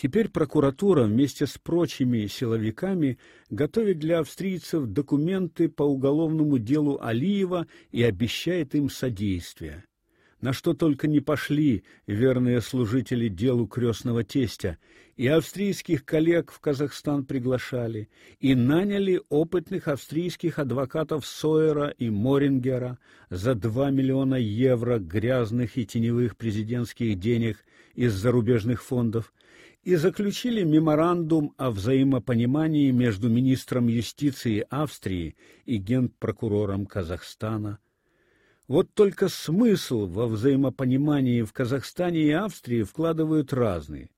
Теперь прокуратура вместе с прочими силовиками готовит для австрийцев документы по уголовному делу Алиева и обещает им содействие. На что только не пошли верные служители делу крестного тестя, и австрийских коллег в Казахстан приглашали, и наняли опытных австрийских адвокатов Сойера и Морингера за 2 миллиона евро грязных и теневых президентских денег из зарубежных фондов, и заключили меморандум о взаимопонимании между министром юстиции Австрии и генпрокурором Казахстана. Вот только смысл во взаимопонимании в Казахстане и Австрии вкладывают разный.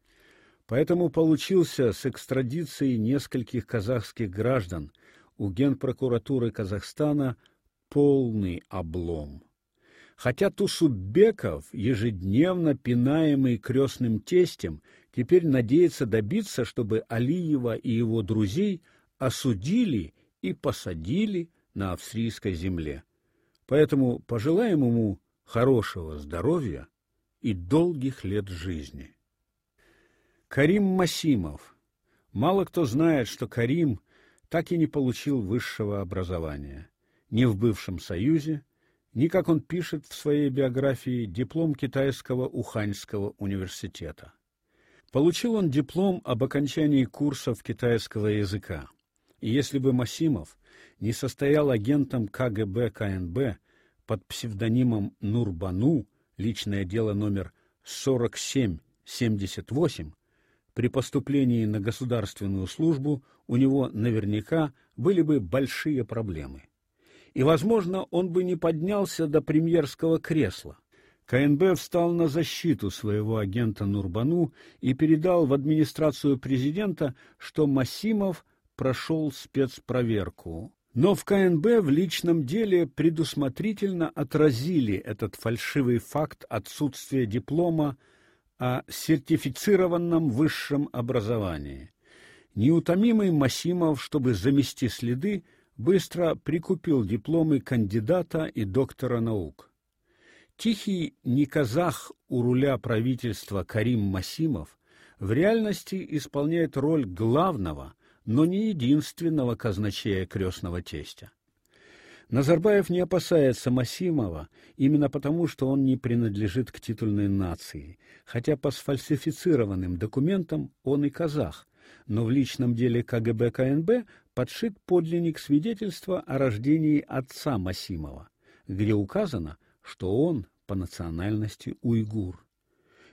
Поэтому получился с экстрадицией нескольких казахских граждан у генпрокуратуры Казахстана полный облом. Хотя Тусубеков, ежедневно пинаемый крестным тестем, теперь надеется добиться, чтобы Алиева и его друзей осудили и посадили на австрийской земле. Поэтому пожелаем ему хорошего здоровья и долгих лет жизни. Карим Масимов. Мало кто знает, что Карим так и не получил высшего образования ни в бывшем Союзе, ни, как он пишет в своей биографии, диплом китайского Уханьского университета. Получил он диплом об окончании курсов китайского языка. И если бы Масимов не состоял агентом КГБ КНБ под псевдонимом Нурбану, личное дело номер 4778, при поступлении на государственную службу у него наверняка были бы большие проблемы. И, возможно, он бы не поднялся до премьерского кресла. КНБ встал на защиту своего агента Нурбану и передал в администрацию президента, что Масимов прошел спецпроверку. Но в КНБ в личном деле предусмотрительно отразили этот фальшивый факт отсутствия диплома о сертифицированном высшем образовании. Неутомимый Масимов, чтобы замести следы, быстро прикупил дипломы кандидата и доктора наук. Тихий неказах у руля правительства Карим Масимов в реальности исполняет роль главного, но не единственного казначея крестного тестя. Назарбаев не опасается Масимова именно потому, что он не принадлежит к титульной нации, хотя по сфальсифицированным документам он и казах, но в личном деле КГБ КНБ подшит подлинник свидетельства о рождении отца Масимова, где указано, что он по национальности уйгур.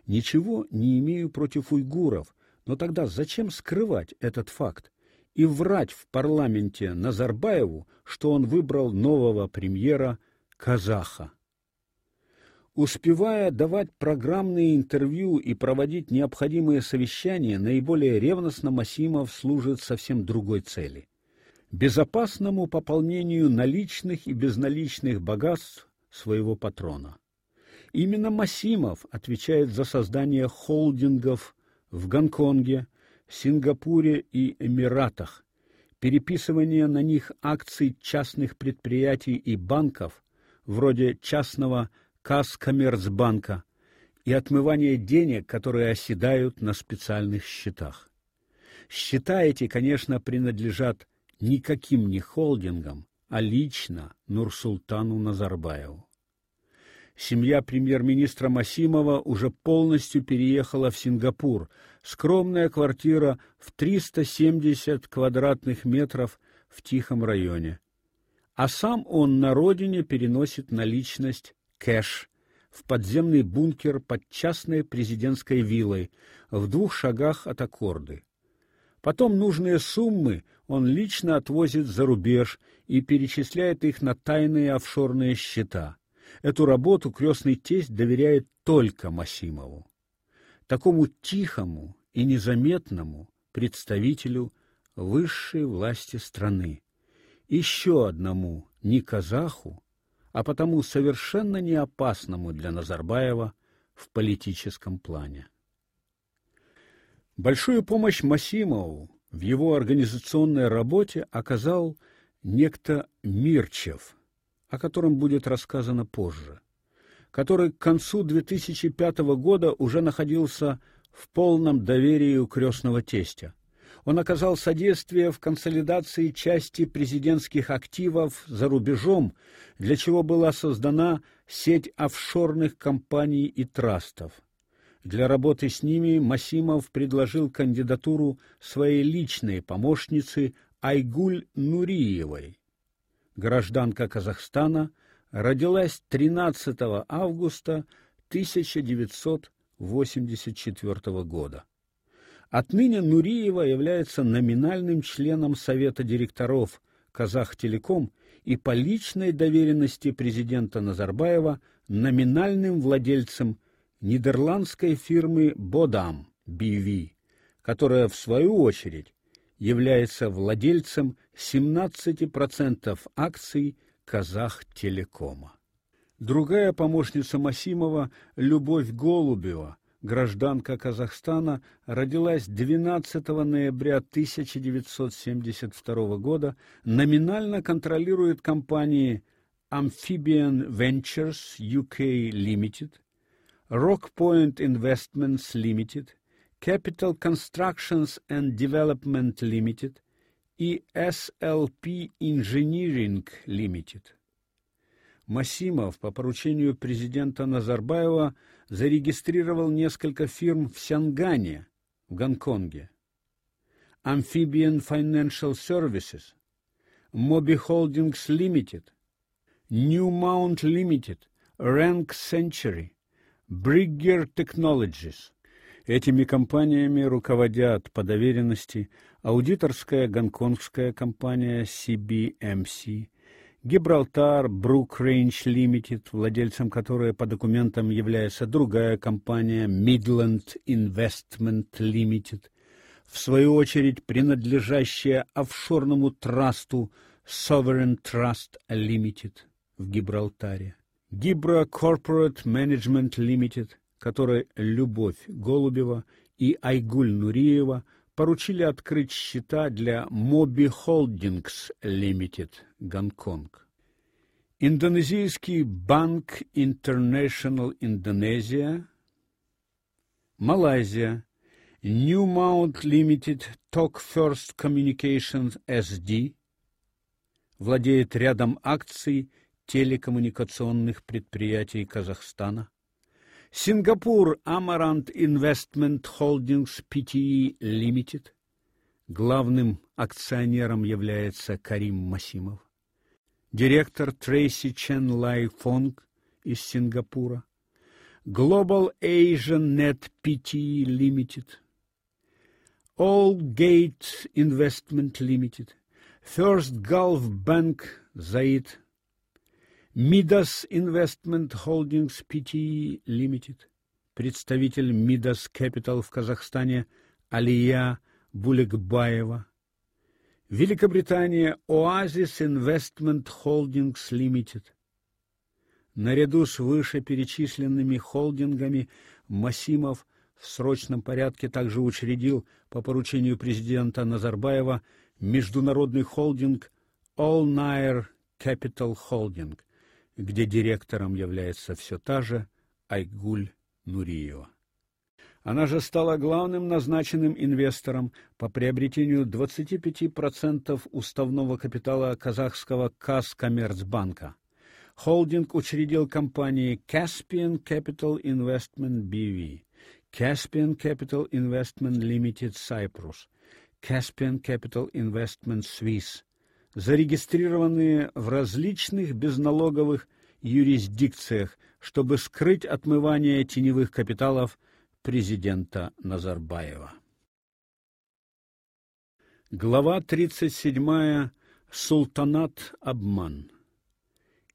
Ничего не имею против уйгуров, но тогда зачем скрывать этот факт и врать в парламенте Назарбаеву, что он выбрал нового премьера казаха? Успевая давать программные интервью и проводить необходимые совещания, наиболее ревностно Масимов служит совсем другой цели безопасному пополнению наличных и безналичных богатств своего патрона. Именно Масимов отвечает за создание холдингов в Гонконге, Сингапуре и Эмиратах, переписывание на них акций частных предприятий и банков, вроде частного Казкоммерцбанка, и отмывание денег, которые оседают на специальных счетах. Счета эти, конечно, принадлежат никаким не холдингам, а лично Нурсултану Назарбаеву. Семья премьер-министра Масимова уже полностью переехала в Сингапур. Скромная квартира в 370 квадратных метров в тихом районе. А сам он на родине переносит наличность кэш в подземный бункер под частной президентской виллой в двух шагах от Аккорды. Потом нужные суммы он лично отвозит за рубеж и перечисляет их на тайные офшорные счета. Эту работу крестный тесть доверяет только Масимову. Такому тихому и незаметному представителю высшей власти страны. Еще одному не казаху, а потому совершенно не опасному для Назарбаева в политическом плане. Большую помощь Масимову в его организационной работе оказал некто Мирчев, о котором будет рассказано позже, который к концу 2005 года уже находился в полном доверии у крестного тестя. Он оказал содействие в консолидации части президентских активов за рубежом, для чего была создана сеть офшорных компаний и трастов. Для работы с ними Масимов предложил кандидатуру своей личной помощницы Айгуль Нуриевой. Гражданка Казахстана родилась 13 августа 1984 года. Отныне Нуриева является номинальным членом совета директоров Казахтелеком и по личной доверенности президента Назарбаева номинальным владельцем нидерландской фирмы Бодам BV, которая в свою очередь является владельцем 17% акций Казахтелекома. Другая помощница Масимова, Любовь Голубева, гражданка Казахстана, родилась 12 ноября 1972 года, номинально контролирует компании Amphibian Ventures UK Limited, Rockpoint Investments Limited, Capital Constructions and Development Limited и SLP Engineering Limited. Масимов по поручению президента Назарбаева зарегистрировал несколько фирм в Сянгане, в Гонконге. Amphibian Financial Services, Mobi Holdings Limited, New Mount Limited, Rank Century, Brigger Technologies. Этими компаниями руководят по доверенности аудиторская гонконгская компания CBMC, Гибралтар Брук Рейндж Лимитед, владельцем которой по документам является другая компания Midland Investment Limited, в свою очередь принадлежащая офшорному трасту Sovereign Trust Limited в Гибралтаре. Гибра Corporate Management Limited, которой Любовь Голубева и Айгуль Нуриева – поручили открыть счета для Mobi Holdings Limited, Гонконг. Индонезийский банк International Indonesia, Малайзия, New Mount Limited Talk First Communications SD владеет рядом акций телекоммуникационных предприятий Казахстана. Сингапур Amaranth Investment Holdings Pte. Limited. Главным акционером является Карим Масимов. Директор Трейси Чен Лай Фонг из Сингапура. Global Asian Net Pte. Limited. All Gate Investment Limited. First Gulf Bank Заид Midas Investment Holdings Pte. Limited, представитель Midas Capital в Казахстане Алия Булегбаева, Великобритания Oasis Investment Holdings Limited. Наряду с вышеперечисленными холдингами Масимов в срочном порядке также учредил по поручению президента Назарбаева международный холдинг All Nair Capital Holding, где директором является все та же Айгуль Нуриева. Она же стала главным назначенным инвестором по приобретению 25% уставного капитала казахского Казкоммерцбанка. Холдинг учредил компании Caspian Capital Investment BV, Caspian Capital Investment Limited Cyprus, Caspian Capital Investment Swiss, зарегистрированные в различных безналоговых юрисдикциях, чтобы скрыть отмывание теневых капиталов президента Назарбаева. Глава 37. Султанат обман.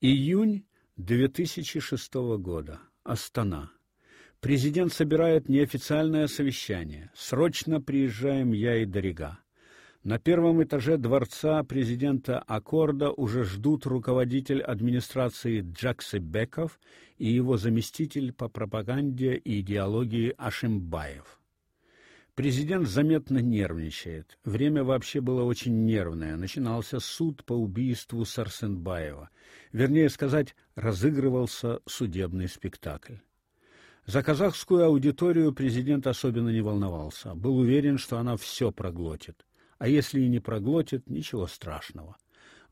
Июнь 2006 года. Астана. Президент собирает неофициальное совещание. Срочно приезжаем я и Дорига. На первом этаже дворца президента Аккорда уже ждут руководитель администрации Джаксы Беков и его заместитель по пропаганде и идеологии Ашимбаев. Президент заметно нервничает. Время вообще было очень нервное. Начинался суд по убийству Сарсенбаева. Вернее сказать, разыгрывался судебный спектакль. За казахскую аудиторию президент особенно не волновался, был уверен, что она все проглотит. А если и не проглотит, ничего страшного.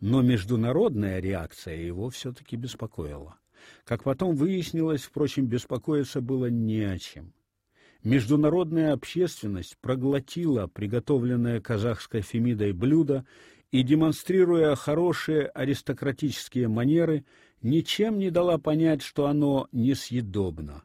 Но международная реакция его все таки беспокоила. Как потом выяснилось, впрочем, беспокоиться было не о чем. Международная общественность проглотила приготовленное казахской Фемидой блюдо и, демонстрируя хорошие аристократические манеры, ничем не дала понять, что оно несъедобно.